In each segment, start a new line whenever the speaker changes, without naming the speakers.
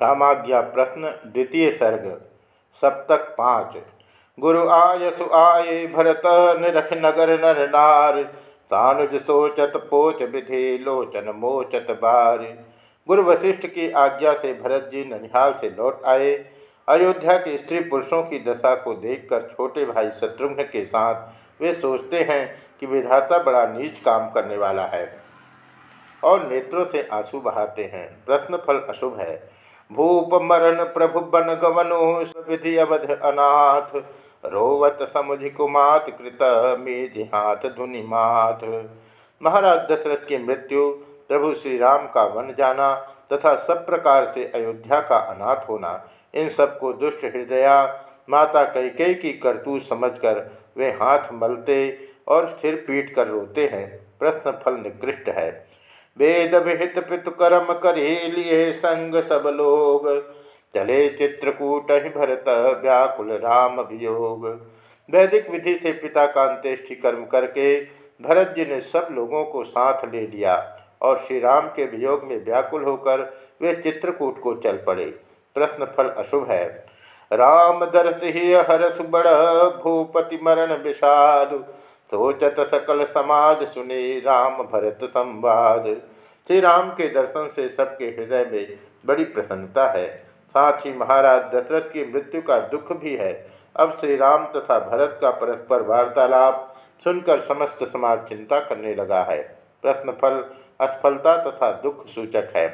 रामाज्ञा प्रश्न द्वितीय सर्ग, सप्तक पाँच। गुरु आय सु आए भरत, निरख नगर नर नार। तानुज सोचत पोच विधि लोचन मोचत बार। गुरु वशिष्ठ की आज्ञा से भरत जी ननिहाल से लौट आए। अयोध्या के स्त्री पुरुषों की दशा को देखकर छोटे भाई शत्रुघ्न के साथ वे सोचते हैं कि विधाता बड़ा नीच काम करने वाला है और नेत्रों से आँसू बहाते हैं। प्रश्न फल अशुभ है। भूप मरण प्रभु बन गवनो विधि अवध अनाथ। रोवत समुझ कुमात, कृत में जिहात धुनि मात महाराज दशरथ की मृत्यु, प्रभु श्री राम का वन जाना, तथा सब प्रकार से अयोध्या का अनाथ होना, इन सबको दुष्ट हृदया, माता कैकई की करतूत समझकर वे हाथ मलते और सिर पीट कर रोते हैं। प्रश्न फल निकृष्ट है। वेद विहित पितुकर्म करे लिए संग सब लोग। चले चित्रकूट भरत, व्याकुल राम वियोग। वैदिक विधि से पिता का अंत्येष्टि कर्म करके भरत जी ने सब लोगों को साथ ले लिया और श्री राम के वियोग में व्याकुल होकर वे चित्रकूट को चल पड़े। प्रश्न फल अशुभ है। राम दर्श ही हर सुबड़, भूपति मरण विषाद। सोचत सकल समाज सुने राम भरत संवाद। श्री राम के दर्शन से सबके हृदय में बड़ी प्रसन्नता है। साथ ही महाराज दशरथ की मृत्यु का दुख भी है। अब श्री राम तथा भरत का परस्पर वार्तालाप सुनकर समस्त समाज चिंता करने लगा है। प्रश्न फल, असफलता तथा दुख सूचक है।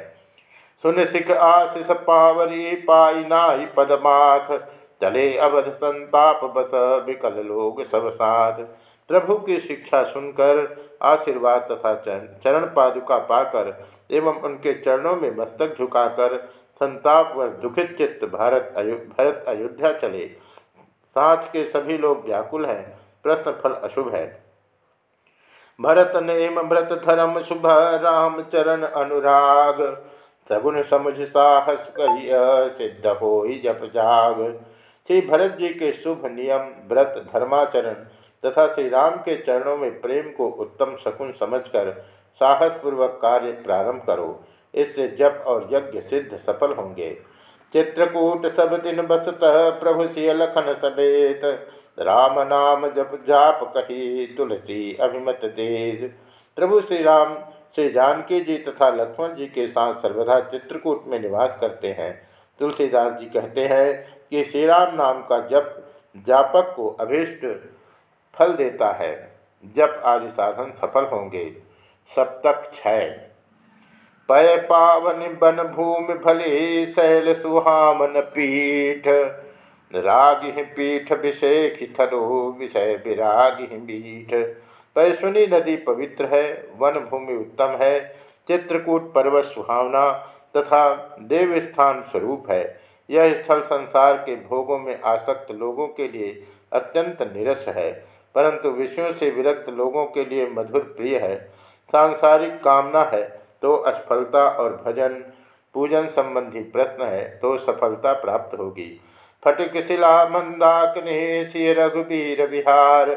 सुन सिख आशिष पावरी पाई नाई पदमाथ। चले अवध संताप बस, विकल लोग सब साथ। प्रभु की शिक्षा सुनकर, आशीर्वाद तथा चरण पादुका पाकर एवं उनके चरणों में मस्तक झुकाकर संताप व दुखित चित्त भारत अयो, भरत अयोध्या चले। साथ के सभी लोग व्याकुल हैं, प्रश्न फल अशुभ है। भरत नेम भ्रत धर्म शुभ राम चरण अनुराग सगुन समझ साहस करिय सिद्ध हो जप जाग। श्री भरत जी के शुभ नियम, व्रत धर्माचरण तथा श्री राम के चरणों में प्रेम को उत्तम शकुन समझकर साहसपूर्वक कार्य प्रारंभ करो। इससे जप और यज्ञ सिद्ध सफल होंगे। चित्रकूट सब दिन बसत प्रभु सिय लखन समेत। राम नाम जप जाप कही तुलसी अभिमत देज प्रभु श्री राम श्री जानकी जी तथा लक्ष्मण जी के साथ सर्वदा चित्रकूट में निवास करते हैं। तुलसीदास जी कहते हैं कि श्री राम नाम का जप जापक को अभिष्ट फल देता है। जब आदि साधन सफल होंगे सप्तक क्षय। पय पावन बन भूमि भले शैल सुहामन पीठ। रागि पीठ विषय खिथलो विषय विरागि मीठ। पैसुनी नदी पवित्र है, वन भूमि उत्तम है। चित्रकूट पर्वत सुहावना तथा देव स्थान स्वरूप है। यह स्थल संसार के भोगों में आसक्त लोगों के लिए अत्यंत निरस है। परंतु विषयों से विरक्त लोगों के लिए मधुर प्रिय है। सांसारिक कामना है तो असफलता और भजन, पूजन संबंधी प्रश्न है तो सफलता प्राप्त होगी। फटिक शिला मंदाकने रघुबीर विहार,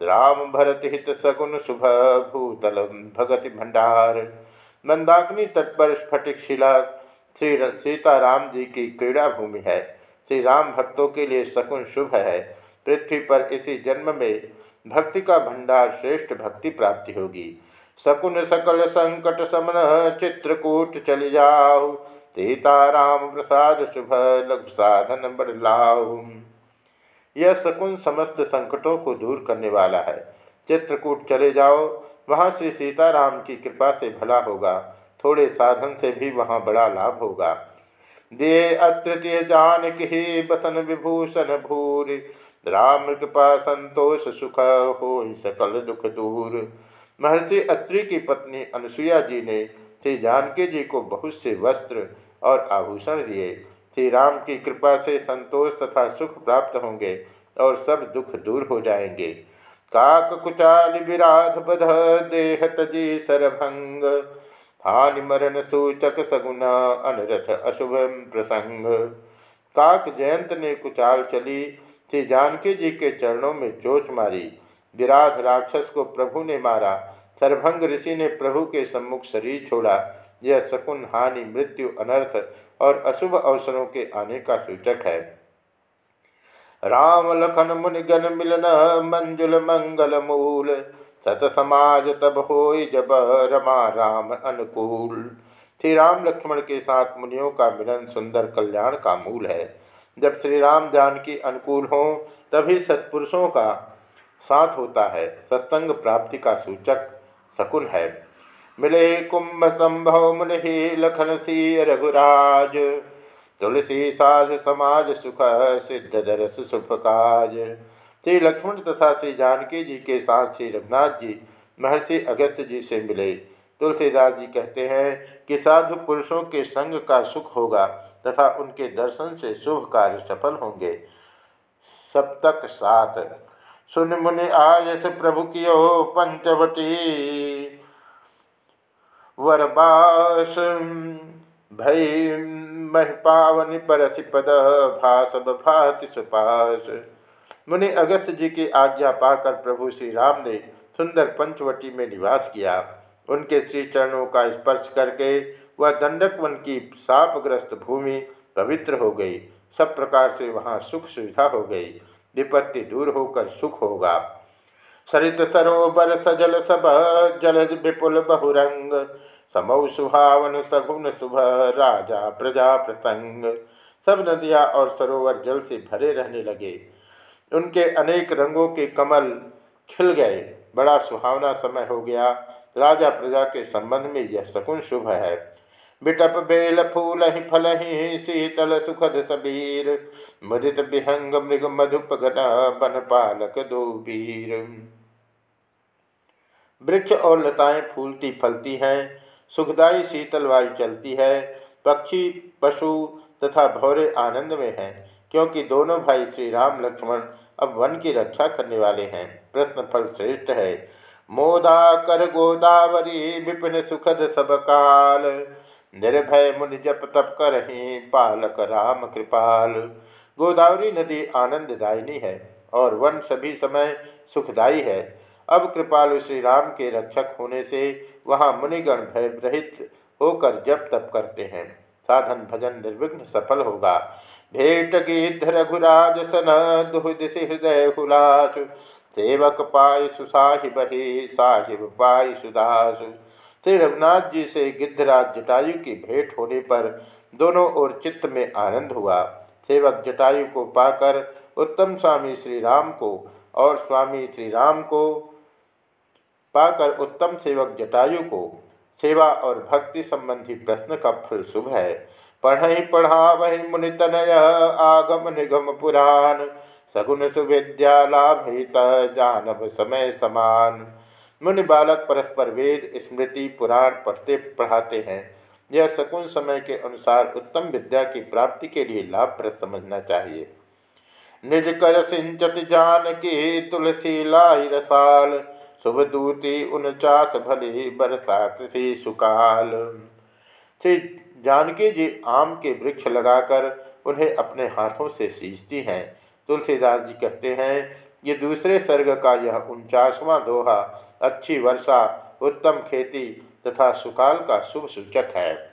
राम भरत हित सगुन शुभ भूतल भगति भंडार। मंदाकिनी तट पर स्फटिक शिला श्री सीताराम जी की क्रीड़ा भूमि है। श्री राम भक्तों के लिए सकुन शुभ है। पृथ्वी पर इसी जन्म में भक्ति का भंडार श्रेष्ठ भक्ति प्राप्ति होगी। सकुन सकल संकट समन चित्रकूट चल जाओ, सीताराम प्रसाद शुभ लघु साधन बदलाओ यह शकुन समस्त संकटों को दूर करने वाला है। चित्रकूट चले जाओ, वहाँ श्री सीताराम की कृपा से भला होगा, थोड़े साधन से भी वहाँ बड़ा लाभ होगा। दे अतृतीय जानकी बसन विभूषण भूरी राम कृपा संतोष सुख हो सकल दुख दूर। महर्षि अत्रि की पत्नी अनुसुईया जी ने श्री जानकी जी को बहुत से वस्त्र और आभूषण दिए। श्री राम की कृपा से संतोष तथा सुख प्राप्त होंगे और सब दुख दूर हो जाएँगे। काक कुचाल विराध बध देह तजी सरभंग। हानि मरण सूचक सगुना अनरथ अशुभ प्रसंग। काक जयंत ने कुचाल चली। श्री जानकी जी के चरणों में चोच मारी। विराध राक्षस को प्रभु ने मारा। सरभंग ऋषि ने प्रभु के सम्मुख शरीर छोड़ा। यह शकुन, हानि, मृत्यु, अनर्थ और अशुभ अवसरों के आने का सूचक है। राम, लखन मुनिगन मिलन, मंजुल, मंगल, मूल। सत समाज तब हो जब रमा राम अनुकूल। श्री राम, लक्ष्मण के साथ मुनियों का मिलन सुंदर कल्याण का मूल है। जब श्री राम जानकी अनुकूल हो, तभी सत्पुरुषों का साथ होता है। सत्संग प्राप्ति का सूचक शकुन है। मिले कुंभ संभव मुनि लखन सी रघुराज। तुलसी साध समाज, सुख सिद्ध दरस शुभ काज। श्री लक्ष्मण तथा श्री जानकी जी के साथ श्री रघुनाथ जी, महर्षि अगस्त जी से मिले। तुलसीदास जी कहते हैं कि साधु पुरुषों के संग का सुख होगा तथा उनके दर्शन से शुभ कार्य सफल होंगे। सप्तक सात। सुन मुनि आयस प्रभु कियो पंचवटी। वरबास भय मह पावन परसि भाति सुपास। मुनि अगस्त जी की आज्ञा पाकर प्रभु श्री राम ने सुंदर पंचवटी में निवास किया। उनके श्री चरणों का स्पर्श करके वह दंडक वन की सापग्रस्त भूमि पवित्र हो गई। सब प्रकार से वहाँ सुख सुविधा हो गई। विपत्ति दूर होकर सुख होगा। सरित सरोवर सजल सब, जल विपुल बहुरंग। समौ सुहावन सगुन शुभ राजा प्रजा प्रसंग। सब नदियाँ और सरोवर जल से भरे रहने लगे। उनके अनेक रंगों के कमल खिल गए। बड़ा सुहावना समय हो गया। राजा प्रजा के संबंध में यह शकुन शुभ है। बिटप बेल फूल ही फल ही शीतल सुखद सबीर मुदित विहंग मृग मधुप घन बन पालक दो वीर वृक्ष और लताएँ फूलती फलती हैं सुखदायी शीतल वायु चलती है। पक्षी, पशु तथा भौरे आनंद में हैं, क्योंकि दोनों भाई श्री राम लक्ष्मण अब वन की रक्षा करने वाले हैं। प्रश्न फल श्रेष्ठ है। मोदा कर गोदावरी, विपिन सुखद सब काल। निर्भय मुनि जप तप कर पालक राम कृपाल। गोदावरी नदी आनंददायिनी है और वन सभी समय सुखदायी है। अब कृपालु श्री राम के रक्षक होने से वहाँ मुनिगण भय रहित होकर जप तप करते हैं। साधन भजन निर्विघ्न सफल होगा। भेट गीत रघुराज सन दुहदिश हृदय हुलास सेवक पाय सुसाहिब साहिब पाय सुदास श्री रघुनाथ जी से गिद्धराज जटायु की भेंट होने पर दोनों ओर चित्त में आनंद हुआ। सेवक जटायु को पाकर उत्तम स्वामी श्री राम को और स्वामी श्री राम को पाकर उत्तम सेवक जटायु को सेवा और भक्ति संबंधी प्रश्न का फल शुभ है। पढ़ पढ़ा वही मुनितनय, आगम निगम पुराण। सगुन सुविद्या लाभ जानब समय समान। मुनि बालक परस्पर वेद, स्मृति, पुराण पढ़ते पढ़ाते हैं। यह शकुन समय के अनुसार उत्तम विद्या की प्राप्ति के लिए लाभप्रद समझना चाहिए। निज कर सिंचत जान के तुलसी लाई रसाल, शुभ दूती उनचास भले बरसा कृषि सुकाल। श्री जानकी जी आम के वृक्ष लगाकर उन्हें अपने हाथों से सींचती हैं। तुलसीदास जी कहते हैं, ये दूसरे सर्ग का यह उनचासवां दोहा अच्छी वर्षा, उत्तम खेती तथा सुकाल का शुभ सूचक है।